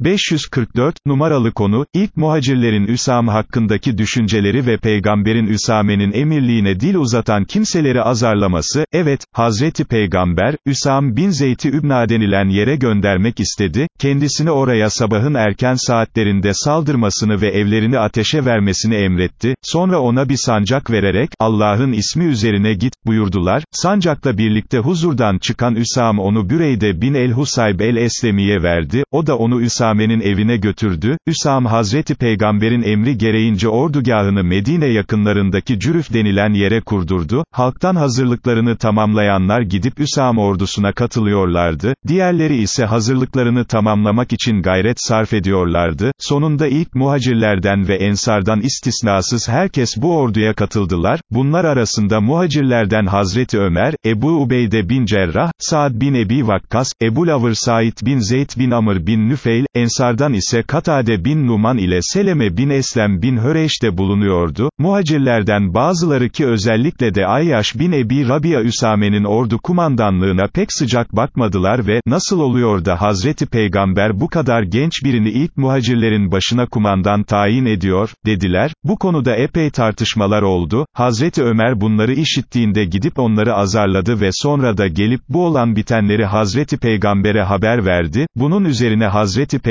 544, numaralı konu, ilk muhacirlerin Üsam hakkındaki düşünceleri ve Peygamberin Üsame'nin emirliğine dil uzatan kimseleri azarlaması, evet, Hazreti Peygamber, Üsam bin Zeyti Übna denilen yere göndermek istedi, kendisini oraya sabahın erken saatlerinde saldırmasını ve evlerini ateşe vermesini emretti, sonra ona bir sancak vererek, Allah'ın ismi üzerine git, buyurdular, sancakla birlikte huzurdan çıkan Üsam onu Büreyde bin el-Husayb el-Eslemi'ye verdi, o da onu Üsam Üsame'nin evine götürdü, Üsam Hazreti Peygamber'in emri gereğince ordugahını Medine yakınlarındaki Cürüf denilen yere kurdurdu, halktan hazırlıklarını tamamlayanlar gidip Üsam ordusuna katılıyorlardı, diğerleri ise hazırlıklarını tamamlamak için gayret sarf ediyorlardı, sonunda ilk muhacirlerden ve ensardan istisnasız herkes bu orduya katıldılar, bunlar arasında muhacirlerden Hazreti Ömer, Ebu Ubeyde bin Cerrah, Saad bin Ebi Vakkas, Ebu Lavır Said bin Zeyd bin Amr bin Nüfeil, Ensardan ise Katade bin Numan ile Seleme bin Eslem bin Höreş de bulunuyordu, muhacirlerden bazıları ki özellikle de Ayyaş bin Ebi Rabia Üsame'nin ordu kumandanlığına pek sıcak bakmadılar ve, nasıl oluyor da Hazreti Peygamber bu kadar genç birini ilk muhacirlerin başına kumandan tayin ediyor, dediler, bu konuda epey tartışmalar oldu, Hazreti Ömer bunları işittiğinde gidip onları azarladı ve sonra da gelip bu olan bitenleri Hazreti Peygamber'e haber verdi, bunun üzerine Hazreti peygamber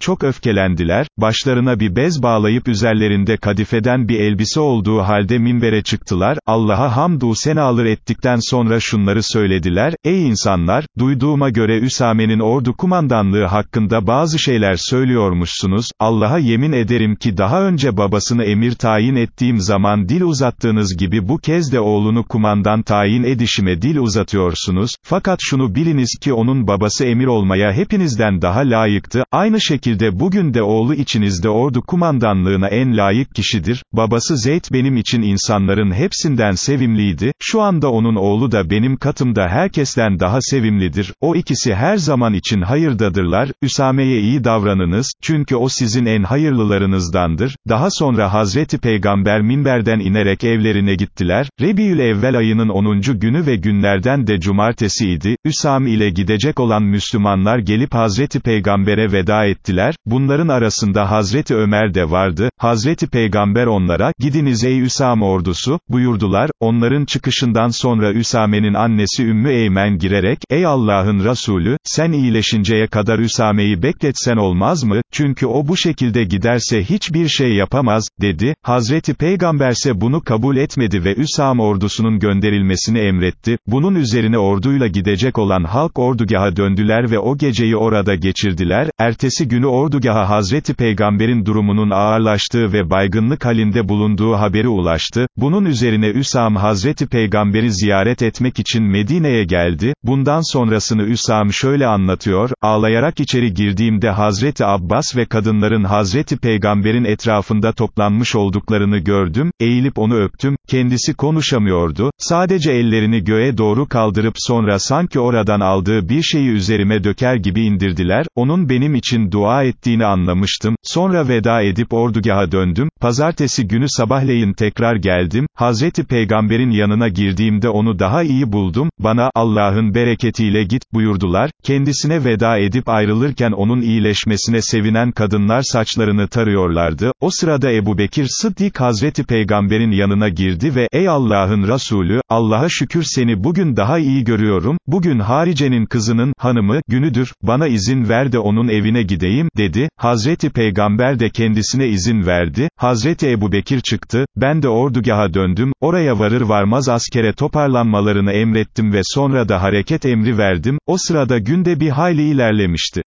çok öfkelendiler, başlarına bir bez bağlayıp üzerlerinde kadifeden bir elbise olduğu halde minbere çıktılar, Allah'a hamdu senalar ettikten sonra şunları söylediler, ey insanlar, duyduğuma göre Üsame'nin ordu kumandanlığı hakkında bazı şeyler söylüyormuşsunuz, Allah'a yemin ederim ki daha önce babasını emir tayin ettiğim zaman dil uzattığınız gibi bu kez de oğlunu kumandan tayin edişime dil uzatıyorsunuz, fakat şunu biliniz ki onun babası emir olmaya hepinizden daha layıktı, aynı şekilde bugün de oğlu içinizde ordu kumandanlığına en layık kişidir, babası Zeyd benim için insanların hepsinden sevimliydi, şu anda onun oğlu da benim katımda herkesten daha sevimlidir, o ikisi her zaman için hayırdadırlar, Üsame'ye iyi davranınız, çünkü o sizin en hayırlılarınızdandır, daha sonra Hazreti Peygamber minberden inerek evlerine gittiler, Rebiül Evvel ayının 10. günü ve günlerden de cumartesiydi, Üsam ile gidecek olan Müslümanlar gelip Hazreti Peygamber'e veda ettiler, bunların arasında Hazreti Ömer de vardı, Hazreti Peygamber onlara, gidiniz ey Üsame ordusu, buyurdular, onların çıkışından sonra Üsame'nin annesi Ümmü Eymen girerek, ey Allah'ın Resulü, sen iyileşinceye kadar Üsame'yi bekletsen olmaz mı, çünkü o bu şekilde giderse hiçbir şey yapamaz, dedi, Hazreti Peygamberse bunu kabul etmedi ve Üsame ordusunun gönderilmesini emretti, bunun üzerine orduyla gidecek olan halk ordugaha döndüler ve o geceyi orada geçirdiler, ertesi günü ordugaha Hazreti Peygamber'in durumunun ağırlaştığı ve baygınlık halinde bulunduğu haberi ulaştı, bunun üzerine Üsam Hazreti Peygamber'i ziyaret etmek için Medine'ye geldi, bundan sonrasını Üsam şöyle anlatıyor, ağlayarak içeri girdiğimde Hazreti Abbas ve kadınların Hazreti Peygamber'in etrafında toplanmış olduklarını gördüm, eğilip onu öptüm, kendisi konuşamıyordu, sadece ellerini göğe doğru kaldırıp sonra sanki oradan aldığı bir şeyi üzerime döker gibi indirdiler, onun benim için dua ettiğini anlamıştım, sonra veda edip ordugaha döndüm, pazartesi günü sabahleyin tekrar geldim, Hazreti Peygamber'in yanına girdiğimde onu daha iyi buldum, bana, Allah'ın bereketiyle git, buyurdular, kendisine veda edip ayrılırken onun iyileşmesine sevinen kadınlar saçlarını tarıyorlardı, o sırada Ebu Bekir Sıddik Hazreti Peygamber'in yanına girdi ve, ey Allah'ın Resulü, Allah'a şükür seni bugün daha iyi görüyorum, bugün Harice'nin kızının, hanımı, günüdür, bana izin ver de onun evine gideyim, dedi, Hazreti Peygamber de kendisine izin verdi, Hazreti Ebu Bekir çıktı, ben de ordugaha döndüm, oraya varır varmaz askere toparlanmalarını emrettim ve sonra da hareket emri verdim, o sırada günde bir hayli ilerlemişti.